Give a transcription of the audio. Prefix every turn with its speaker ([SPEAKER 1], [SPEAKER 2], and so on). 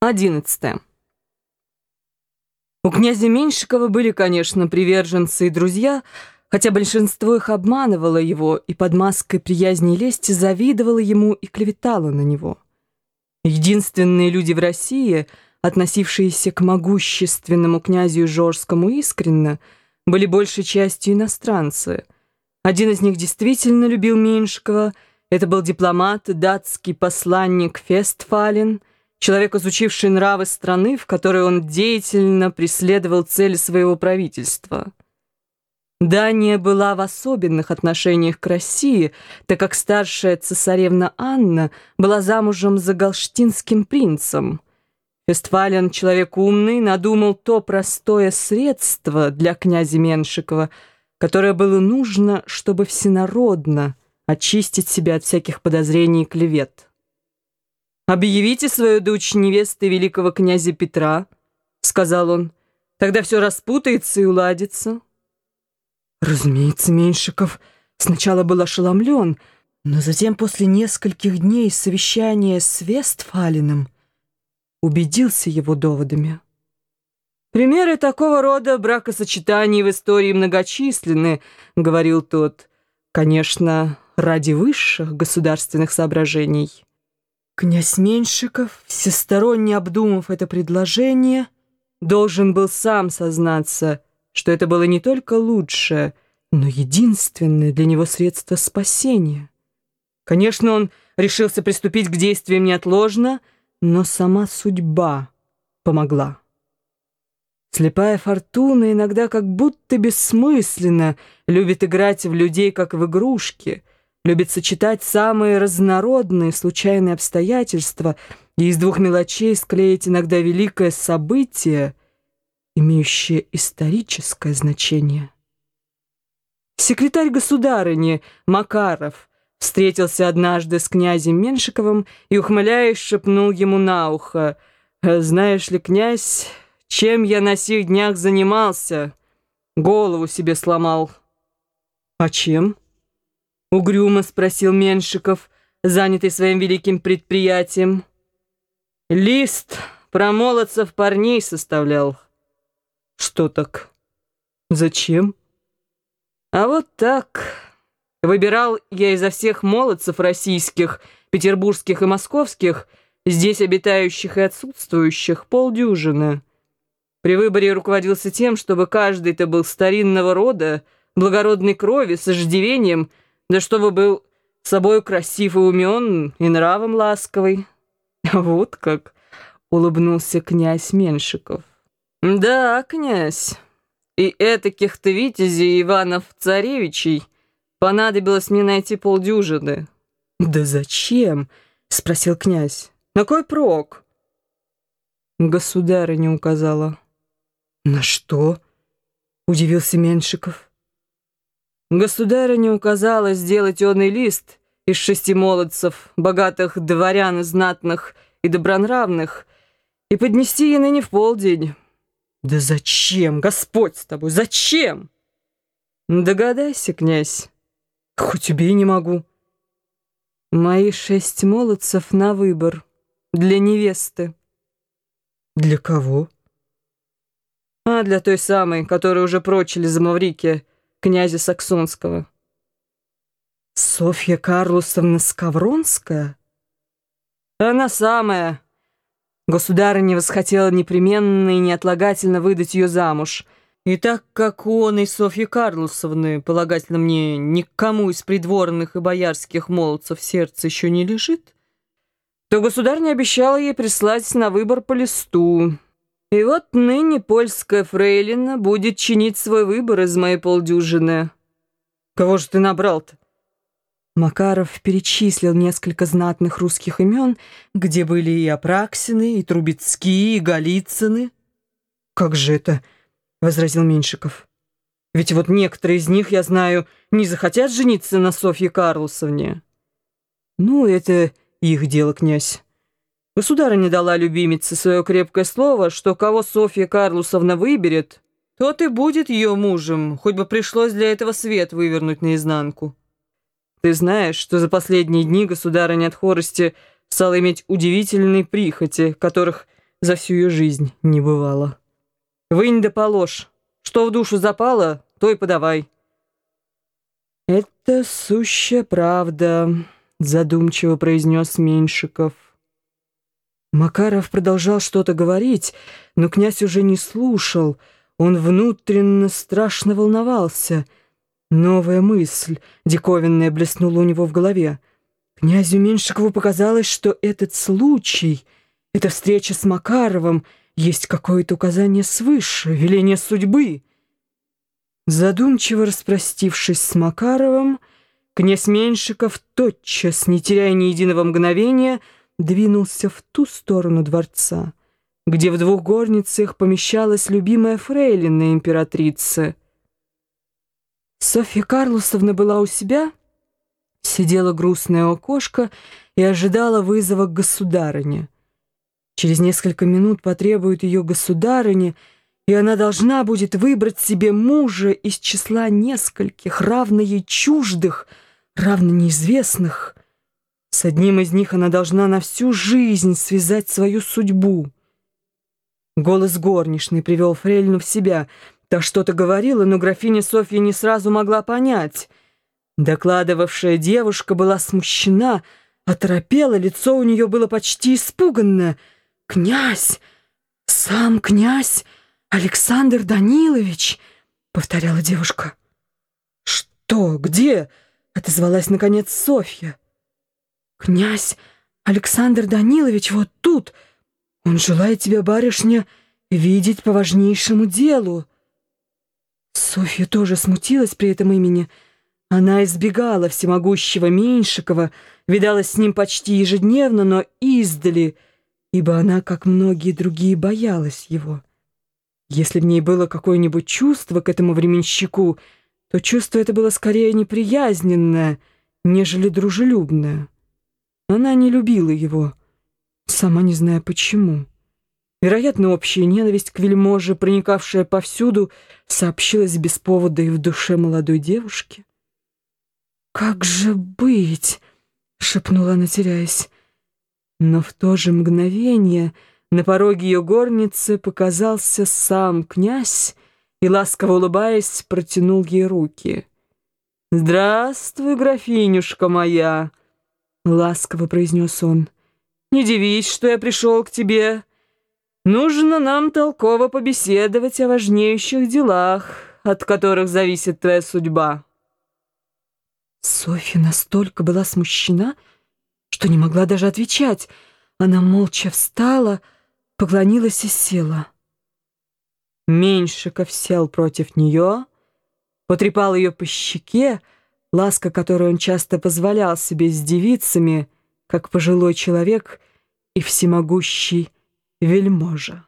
[SPEAKER 1] 11. У князя Меньшикова были, конечно, приверженцы и друзья, хотя большинство их обманывало его и под маской приязни и лести завидовало ему и клеветало на него. Единственные люди в России, относившиеся к могущественному князю Жорскому искренно, были большей частью иностранцы. Один из них действительно любил Меньшикова, это был дипломат, датский посланник Фестфален – человек, изучивший нравы страны, в которой он деятельно преследовал цели своего правительства. Дания была в особенных отношениях к России, так как старшая цесаревна Анна была замужем за галштинским принцем. Вестфален, человек умный, надумал то простое средство для князя Меншикова, которое было нужно, чтобы всенародно очистить себя от всяких подозрений и клевет. «Объявите свою дочь невестой великого князя Петра», — сказал он. «Тогда все распутается и уладится».
[SPEAKER 2] Разумеется, Меньшиков сначала был ошеломлен, но затем после нескольких дней совещания с Вестфалиным убедился его доводами.
[SPEAKER 1] «Примеры такого рода бракосочетаний в истории многочисленны», — говорил тот, «конечно, ради высших государственных соображений».
[SPEAKER 2] Князь Меньшиков, всесторонне обдумав это предложение,
[SPEAKER 1] должен был сам сознаться, что это было не только лучшее, но единственное для него средство спасения. Конечно, он решился приступить к действиям неотложно, но сама судьба помогла. Слепая фортуна иногда как будто бессмысленно любит играть в людей, как в игрушки — любит сочетать самые разнородные случайные обстоятельства и из двух мелочей склеить иногда великое событие, имеющее историческое значение. Секретарь государыни Макаров встретился однажды с князем Меншиковым и, ухмыляясь, шепнул ему на ухо, «Знаешь ли, князь, чем я на сих днях занимался? Голову себе сломал». «А чем?» Угрюмо спросил Меншиков, занятый своим великим предприятием. Лист про молодцев парней составлял. Что так? Зачем? А вот так. Выбирал я изо всех молодцев российских, петербургских и московских, здесь обитающих и отсутствующих, полдюжины. При выборе руководился тем, чтобы каждый-то был старинного рода, благородной крови, с иждивением — да чтобы был собой красив и умен, и нравом ласковый. Вот как улыбнулся князь Меншиков. Да, князь, и этаких-то витязей Иванов-царевичей понадобилось мне найти полдюжины.
[SPEAKER 2] Да зачем? Спросил князь.
[SPEAKER 1] На кой прок? Государыня указала.
[SPEAKER 2] На что? Удивился Меншиков.
[SPEAKER 1] Государыня указала сделать онный лист из шести молодцев, богатых дворян, знатных и добронравных, и поднести ей ныне в полдень.
[SPEAKER 2] Да зачем, Господь с тобой, зачем?
[SPEAKER 1] Догадайся, князь.
[SPEAKER 2] Хоть убей не могу.
[SPEAKER 1] Мои шесть молодцев на выбор для невесты.
[SPEAKER 2] Для кого?
[SPEAKER 1] А для той самой, которую уже прочили за Маврикия, князя Саксонского.
[SPEAKER 2] Софья Карлусовна Скавронская?
[SPEAKER 1] Она самая. Государыня восхотела непременно и неотлагательно выдать ее замуж. И так как у он и Софьи Карлусовны, полагательно мне, никому из придворных и боярских молодцев сердце еще не лежит, то государня обещала ей прислать на выбор по листу, и вот ныне польская фрейлина будет чинить свой выбор из моей полдюжины. Кого же ты набрал-то?
[SPEAKER 2] Макаров перечислил несколько знатных русских имен, где были и Апраксины, и Трубецкие, и Голицыны.
[SPEAKER 1] «Как же это?» — возразил Меньшиков. «Ведь вот некоторые из них, я знаю, не захотят жениться на Софье Карлусовне». «Ну, это их дело, князь». Государыня дала любимице свое крепкое слово, что кого Софья Карлусовна выберет, тот и будет ее мужем, хоть бы пришлось для этого свет вывернуть наизнанку. Ты знаешь, что за последние дни государыня от хорости стала иметь удивительные прихоти, которых за всю ее жизнь не бывало. Вынь да положь. Что в душу запало, то и подавай. «Это сущая правда», — задумчиво произнес Меньшиков. Макаров продолжал что-то говорить, но князь уже не слушал. Он внутренне страшно волновался. Новая мысль, диковинная, блеснула у него в голове. Князю Меньшикову показалось, что этот случай, эта встреча с Макаровым, есть какое-то указание свыше, веление судьбы. Задумчиво распростившись с Макаровым, князь Меньшиков тотчас, не теряя ни единого мгновения, двинулся в ту сторону дворца, где в двух горницах помещалась любимая фрейлина императрицы. Софья Карлосовна была у себя, сидела грустная окошко и ожидала вызова к государыне. Через несколько минут потребует ее государыне — и она должна будет выбрать себе мужа из числа нескольких, равно ей чуждых, равно неизвестных. С одним из них она должна на всю жизнь связать свою судьбу. Голос горничной привел Фрельну в себя. Та что-то говорила, но графиня Софья не сразу могла понять. Докладывавшая девушка была смущена, оторопела, лицо у нее было почти испуганное. «Князь! Сам князь!» «Александр Данилович!» — повторяла девушка. «Что? Где?» — отозвалась, наконец, Софья. «Князь Александр Данилович вот тут. Он желает тебя, барышня, видеть по важнейшему делу». Софья тоже смутилась при этом имени. Она избегала всемогущего Меньшикова, видалась с ним почти ежедневно, но издали, ибо она, как многие другие, боялась его. Если в ней было какое-нибудь чувство к этому временщику, то чувство это было скорее неприязненное, нежели дружелюбное. Она не любила его, сама не зная почему. Вероятно, общая ненависть к вельможе, проникавшая повсюду, сообщилась без повода и в душе молодой девушки. «Как же быть?» — шепнула она, теряясь. Но в то же мгновение... На пороге ее горницы показался сам князь и, ласково улыбаясь, протянул ей руки. «Здравствуй, графинюшка моя!» — ласково произнес он. «Не дивись, что я пришел к тебе. Нужно нам толково побеседовать о важнейших делах, от которых зависит твоя судьба». Софья настолько была смущена, что не могла даже отвечать. Она молча встала, — поклонилась и села. Меньшиков сел против нее, потрепал ее по щеке, ласка, которую он часто позволял себе с девицами, как пожилой человек и всемогущий вельможа.